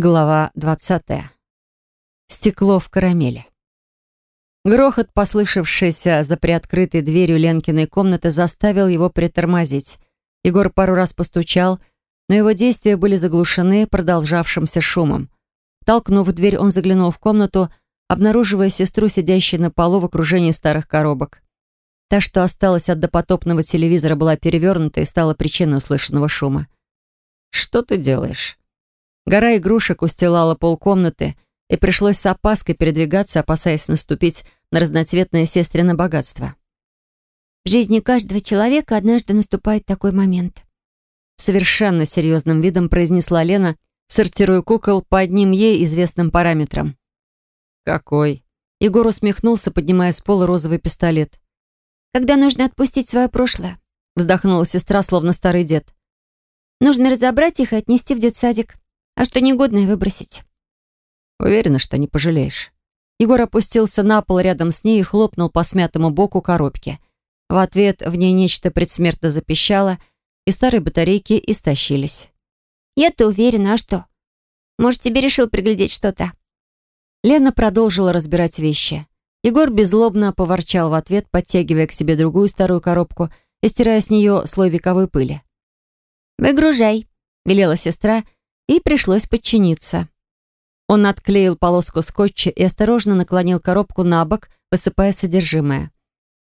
Глава 20. Стекло в карамели. Грохот, послышавшийся за приоткрытой дверью Ленкиной комнаты, заставил его притормозить. Егор пару раз постучал, но его действия были заглушены продолжавшимся шумом. Толкнув дверь, он заглянул в комнату, обнаруживая сестру, сидящей на полу в окружении старых коробок. Та, что осталась от допотопного телевизора, была перевернута и стала причиной услышанного шума. «Что ты делаешь?» Гора игрушек устилала полкомнаты, и пришлось с опаской передвигаться, опасаясь наступить на разноцветное сестрино богатство. В жизни каждого человека однажды наступает такой момент. Совершенно серьезным видом произнесла Лена, сортируя кукол по одним ей известным параметрам. «Какой?» Егор усмехнулся, поднимая с пола розовый пистолет. «Когда нужно отпустить свое прошлое», вздохнула сестра, словно старый дед. «Нужно разобрать их и отнести в детсадик, а что негодное выбросить». Уверена, что не пожалеешь. Егор опустился на пол рядом с ней и хлопнул по смятому боку коробки. В ответ в ней нечто предсмертно запищало, и старые батарейки истощились. «Я-то уверена, а что? Может, тебе решил приглядеть что-то?» Лена продолжила разбирать вещи. Егор беззлобно поворчал в ответ, подтягивая к себе другую старую коробку и стирая с нее слой вековой пыли. «Выгружай», — велела сестра, и пришлось подчиниться. Он отклеил полоску скотча и осторожно наклонил коробку на бок, высыпая содержимое.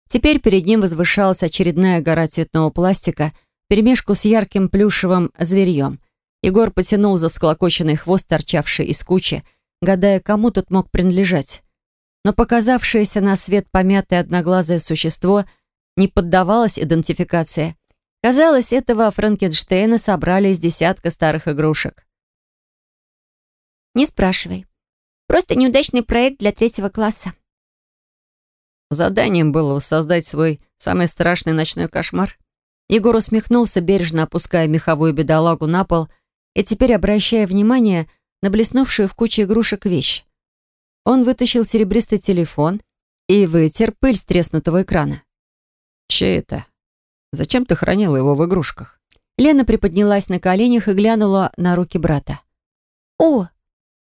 Теперь перед ним возвышалась очередная гора цветного пластика, перемешку с ярким плюшевым зверьем. Егор потянул за всклокоченный хвост, торчавший из кучи, гадая, кому тут мог принадлежать. Но показавшееся на свет помятое одноглазое существо не поддавалось идентификации. Казалось, этого Франкенштейна собрали из десятка старых игрушек. «Не спрашивай. Просто неудачный проект для третьего класса», Заданием было воссоздать свой самый страшный ночной кошмар. Егор усмехнулся, бережно опуская меховую бедолагу на пол и теперь обращая внимание на блеснувшую в куче игрушек вещь. Он вытащил серебристый телефон и вытер пыль с треснутого экрана. «Чей это? Зачем ты хранила его в игрушках?» Лена приподнялась на коленях и глянула на руки брата. «О,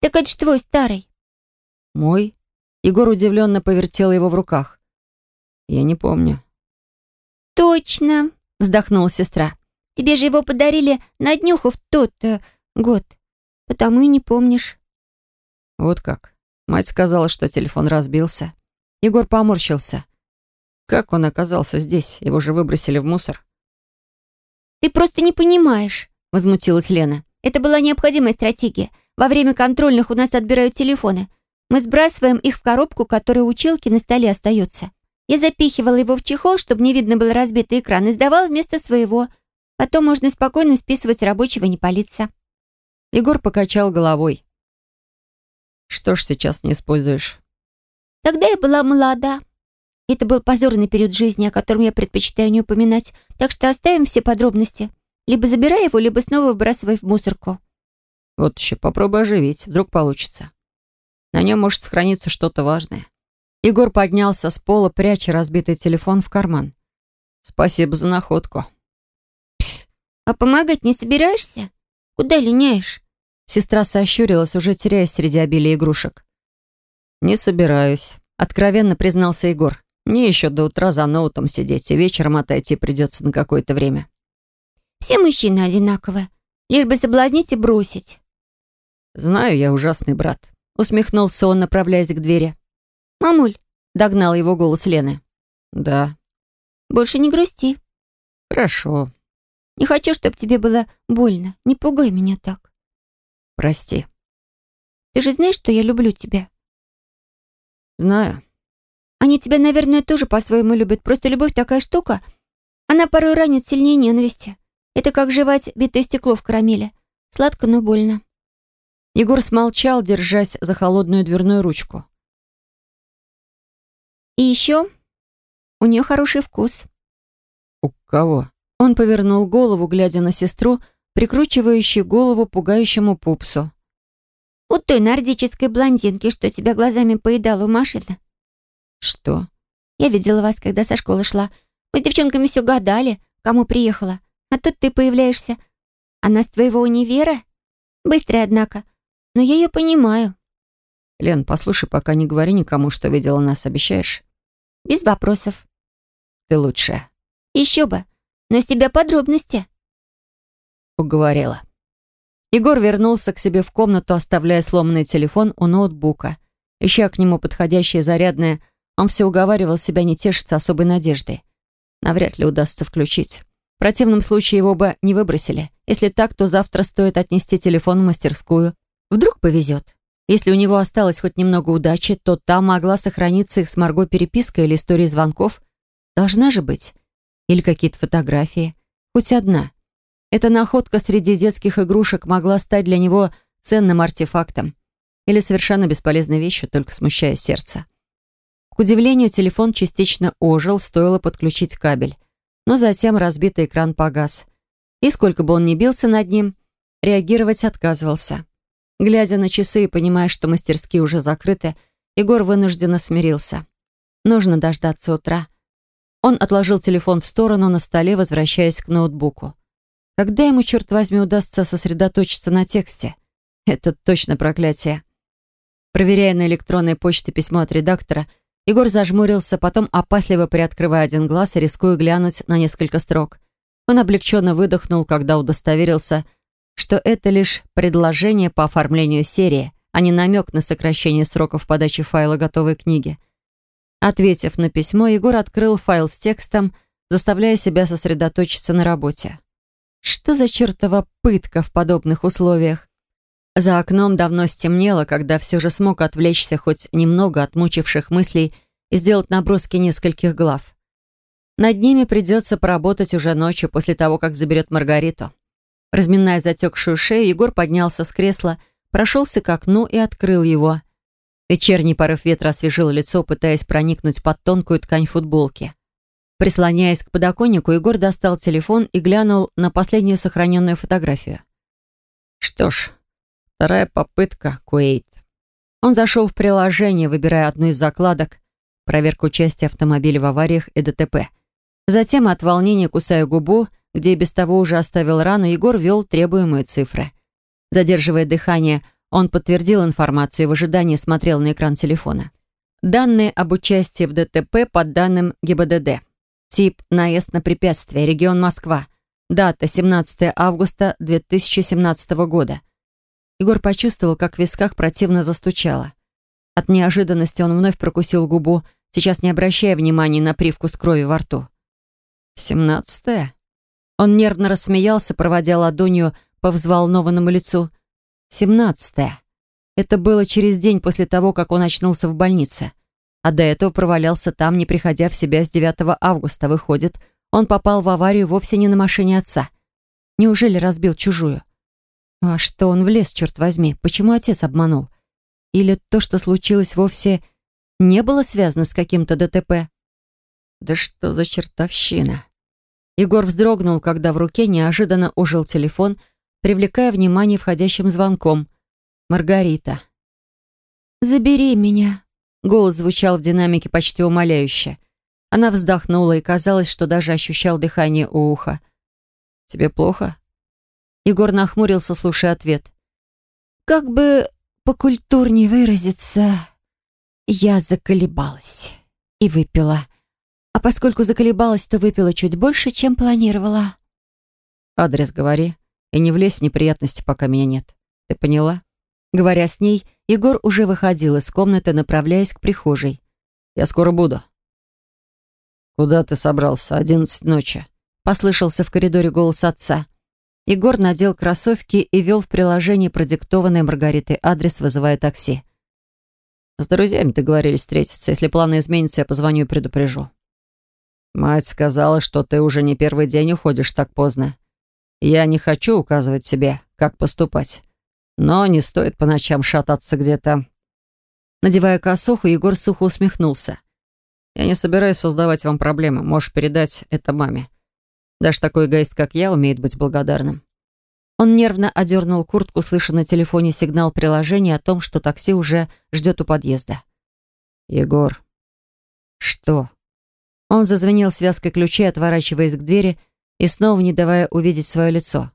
так это ж твой старый». «Мой?» Егор удивленно повертел его в руках. «Я не помню». «Точно», — вздохнула сестра. «Тебе же его подарили на днюху в тот э, год, потому и не помнишь». «Вот как. Мать сказала, что телефон разбился». Егор поморщился. «Как он оказался здесь? Его же выбросили в мусор». «Ты просто не понимаешь», — возмутилась Лена. «Это была необходимая стратегия. Во время контрольных у нас отбирают телефоны. Мы сбрасываем их в коробку, которая у училки на столе остается. Я запихивала его в чехол, чтобы не видно было разбитый экран, и сдавала вместо своего. Потом можно спокойно списывать рабочего и не палиться. Егор покачал головой. Что ж сейчас не используешь? Тогда я была молода. Это был позорный период жизни, о котором я предпочитаю не упоминать, так что оставим все подробности. Либо забирай его, либо снова выбрасывай в мусорку. Вот еще попробуй оживить, вдруг получится. На нем может сохраниться что-то важное. Егор поднялся с пола, пряча разбитый телефон в карман. «Спасибо за находку». «А помогать не собираешься? Куда линяешь?» Сестра сощурилась, уже теряясь среди обилия игрушек. «Не собираюсь», — откровенно признался Егор. «Мне еще до утра за ноутом сидеть, и вечером отойти придется на какое-то время». «Все мужчины одинаковые, лишь бы соблазнить и бросить». «Знаю, я ужасный брат», Усмехнулся он, направляясь к двери. «Мамуль!» — догнал его голос Лены. «Да». «Больше не грусти». «Хорошо». «Не хочу, чтобы тебе было больно. Не пугай меня так». «Прости». «Ты же знаешь, что я люблю тебя?» «Знаю». «Они тебя, наверное, тоже по-своему любят. Просто любовь такая штука. Она порой ранит сильнее ненависти. Это как жевать битое стекло в карамели. Сладко, но больно». Егор смолчал, держась за холодную дверную ручку. «И еще у нее хороший вкус». «У кого?» Он повернул голову, глядя на сестру, прикручивающую голову пугающему пупсу. «У той нордической блондинки, что тебя глазами поедала у машины». «Что?» «Я видела вас, когда со школы шла. Мы с девчонками все гадали, кому приехала. А тут ты появляешься. Она с твоего универа? Быстрая, однако. но я ее понимаю». «Лен, послушай, пока не говори никому, что видела нас, обещаешь?» «Без вопросов». «Ты лучшая». «Еще бы. Но из тебя подробности». Уговорила. Егор вернулся к себе в комнату, оставляя сломанный телефон у ноутбука. Ища к нему подходящее зарядное, он все уговаривал себя не тешиться особой надеждой. Навряд ли удастся включить. В противном случае его бы не выбросили. Если так, то завтра стоит отнести телефон в мастерскую. Вдруг повезет. Если у него осталось хоть немного удачи, то там могла сохраниться их с Марго переписка или история звонков. Должна же быть. Или какие-то фотографии. Хоть одна. Эта находка среди детских игрушек могла стать для него ценным артефактом. Или совершенно бесполезной вещью, только смущая сердце. К удивлению, телефон частично ожил, стоило подключить кабель но затем разбитый экран погас. И сколько бы он ни бился над ним, реагировать отказывался. Глядя на часы и понимая, что мастерские уже закрыты, Егор вынужденно смирился. Нужно дождаться утра. Он отложил телефон в сторону на столе, возвращаясь к ноутбуку. Когда ему, черт возьми, удастся сосредоточиться на тексте? Это точно проклятие. Проверяя на электронной почте письмо от редактора, Егор зажмурился, потом опасливо приоткрывая один глаз и рискуя глянуть на несколько строк. Он облегченно выдохнул, когда удостоверился, что это лишь предложение по оформлению серии, а не намек на сокращение сроков подачи файла готовой книги. Ответив на письмо, Егор открыл файл с текстом, заставляя себя сосредоточиться на работе. Что за чертова пытка в подобных условиях? За окном давно стемнело, когда все же смог отвлечься хоть немного от мучивших мыслей и сделать наброски нескольких глав. Над ними придется поработать уже ночью, после того, как заберет Маргариту. Разминая затекшую шею, Егор поднялся с кресла, прошелся к окну и открыл его. Вечерний порыв ветра освежил лицо, пытаясь проникнуть под тонкую ткань футболки. Прислоняясь к подоконнику, Егор достал телефон и глянул на последнюю сохраненную фотографию. Что ж, Вторая попытка, Куэйт. Он зашел в приложение, выбирая одну из закладок, проверку участия автомобиля в авариях и ДТП. Затем от волнения, кусая губу, где без того уже оставил рану, Егор ввел требуемые цифры. Задерживая дыхание, он подтвердил информацию и в ожидании смотрел на экран телефона. Данные об участии в ДТП по данным ГИБДД. Тип «Наезд на препятствие», регион Москва. Дата 17 августа 2017 года. Егор почувствовал, как в висках противно застучало. От неожиданности он вновь прокусил губу, сейчас не обращая внимания на привкус крови во рту. «Семнадцатое?» Он нервно рассмеялся, проводя ладонью по взволнованному лицу. «Семнадцатое. Это было через день после того, как он очнулся в больнице. А до этого провалялся там, не приходя в себя с 9 августа. Выходит, он попал в аварию вовсе не на машине отца. Неужели разбил чужую? А что он влез, черт возьми? Почему отец обманул? Или то, что случилось, вовсе не было связано с каким-то ДТП? Да что за чертовщина? Егор вздрогнул, когда в руке неожиданно ожил телефон, привлекая внимание входящим звонком. Маргарита. «Забери меня», — голос звучал в динамике почти умоляюще. Она вздохнула и казалось, что даже ощущал дыхание у уха. «Тебе плохо?» Егор нахмурился, слушая ответ. «Как бы покультурнее выразиться, я заколебалась и выпила. А поскольку заколебалась, то выпила чуть больше, чем планировала». «Адрес говори и не влезь в неприятности, пока меня нет. Ты поняла?» Говоря с ней, Егор уже выходил из комнаты, направляясь к прихожей. «Я скоро буду». «Куда ты собрался? Одиннадцать ночи?» Послышался в коридоре голос отца. Егор надел кроссовки и вел в приложении продиктованный Маргаритой адрес, вызывая такси. «С друзьями договорились встретиться. Если планы изменятся, я позвоню и предупрежу». «Мать сказала, что ты уже не первый день уходишь так поздно. Я не хочу указывать тебе, как поступать. Но не стоит по ночам шататься где-то». Надевая косуху, Егор сухо усмехнулся. «Я не собираюсь создавать вам проблемы. Можешь передать это маме. Даже такой эгоист, как я, умеет быть благодарным. Он нервно одернул куртку, слыша на телефоне сигнал приложения о том, что такси уже ждет у подъезда. «Егор». «Что?» Он зазвенел связкой ключей, отворачиваясь к двери и снова не давая увидеть свое лицо.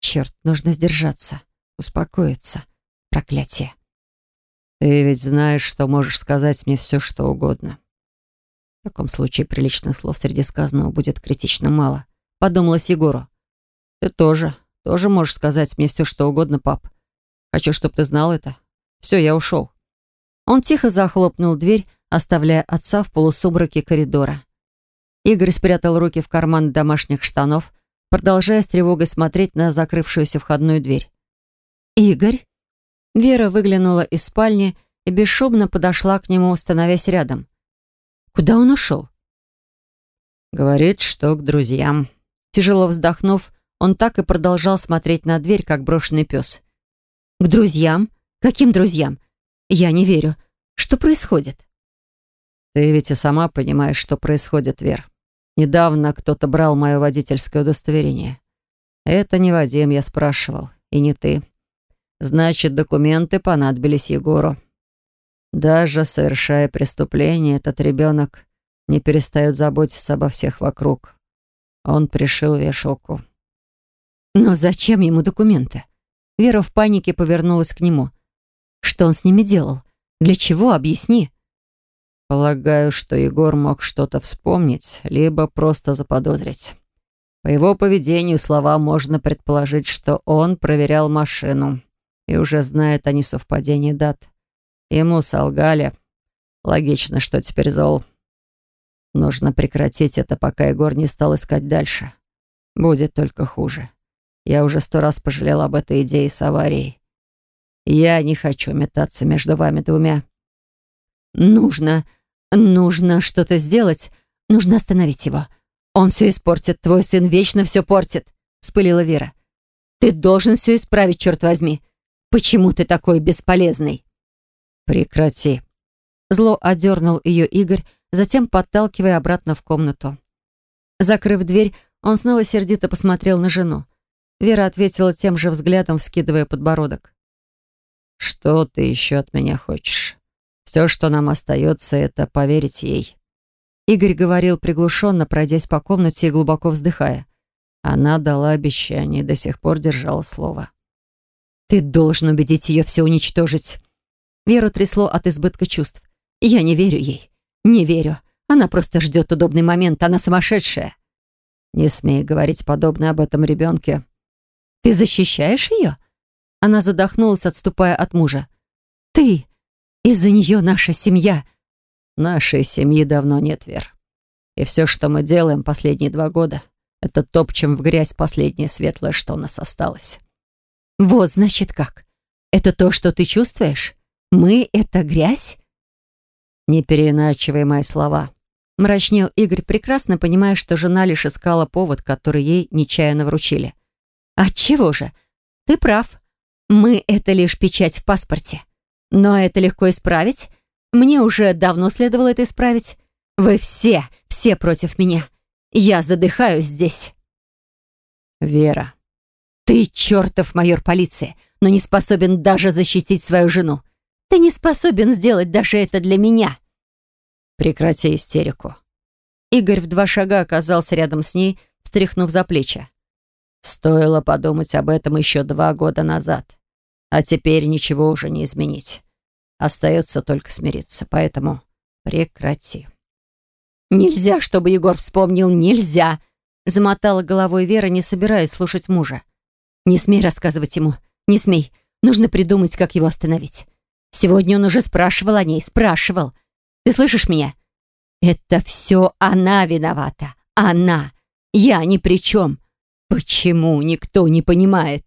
«Черт, нужно сдержаться, успокоиться, Проклятие. Ты ведь знаешь, что можешь сказать мне все, что угодно. В таком случае приличных слов среди сказанного будет критично мало. Подумалась Егору. Ты тоже, тоже можешь сказать мне все, что угодно, пап. Хочу, чтобы ты знал это. Все, я ушел. Он тихо захлопнул дверь, оставляя отца в полусумраке коридора. Игорь спрятал руки в карман домашних штанов, продолжая с тревогой смотреть на закрывшуюся входную дверь. «Игорь?» Вера выглянула из спальни и бесшумно подошла к нему, становясь рядом. «Куда он ушел?» «Говорит, что к друзьям». Тяжело вздохнув, он так и продолжал смотреть на дверь, как брошенный пес. «К друзьям? Каким друзьям? Я не верю. Что происходит?» «Ты ведь и сама понимаешь, что происходит, Вер. Недавно кто-то брал мое водительское удостоверение. Это не Вадим, я спрашивал, и не ты. Значит, документы понадобились Егору. Даже совершая преступление, этот ребенок не перестает заботиться обо всех вокруг. Он пришил вешалку. Но зачем ему документы? Вера в панике повернулась к нему. Что он с ними делал? Для чего? Объясни. Полагаю, что Егор мог что-то вспомнить, либо просто заподозрить. По его поведению слова можно предположить, что он проверял машину и уже знает о несовпадении дат. Ему солгали. Логично, что теперь зол. Нужно прекратить это, пока Егор не стал искать дальше. Будет только хуже. Я уже сто раз пожалел об этой идее с аварией. Я не хочу метаться между вами двумя. Нужно, нужно что-то сделать. Нужно остановить его. Он все испортит. Твой сын вечно все портит, спылила Вера. Ты должен все исправить, черт возьми. Почему ты такой бесполезный? Прекрати. Зло одернул ее Игорь, затем подталкивая обратно в комнату. Закрыв дверь, он снова сердито посмотрел на жену. Вера ответила тем же взглядом, вскидывая подбородок. «Что ты еще от меня хочешь? Все, что нам остается, это поверить ей». Игорь говорил приглушенно, пройдясь по комнате и глубоко вздыхая. Она дала обещание и до сих пор держала слово. Ты должен убедить ее все уничтожить. Веру трясло от избытка чувств. Я не верю ей. Не верю. Она просто ждет удобный момент. Она сумасшедшая. Не смей говорить подобное об этом ребенке. Ты защищаешь ее? Она задохнулась, отступая от мужа. Ты! Из-за нее наша семья. Нашей семьи давно нет, Вер. И все, что мы делаем последние два года, это топчем в грязь последнее светлое, что у нас осталось. Вот, значит, как. Это то, что ты чувствуешь? Мы — это грязь? Не переиначивай мои слова. Мрачнел Игорь, прекрасно понимая, что жена лишь искала повод, который ей нечаянно вручили. Отчего же? Ты прав. Мы — это лишь печать в паспорте. Но это легко исправить. Мне уже давно следовало это исправить. Вы все, все против меня. Я задыхаюсь здесь. Вера, ты чертов майор полиции, но не способен даже защитить свою жену. Ты не способен сделать даже это для меня. Прекрати истерику. Игорь в два шага оказался рядом с ней, стряхнув за плечи. Стоило подумать об этом еще два года назад. А теперь ничего уже не изменить. Остается только смириться, поэтому прекрати. «Нельзя, чтобы Егор вспомнил, нельзя!» Замотала головой Вера, не собираясь слушать мужа. Не смей рассказывать ему. Не смей. Нужно придумать, как его остановить. Сегодня он уже спрашивал о ней. Спрашивал. Ты слышишь меня? Это все она виновата. Она. Я ни при чем. Почему никто не понимает?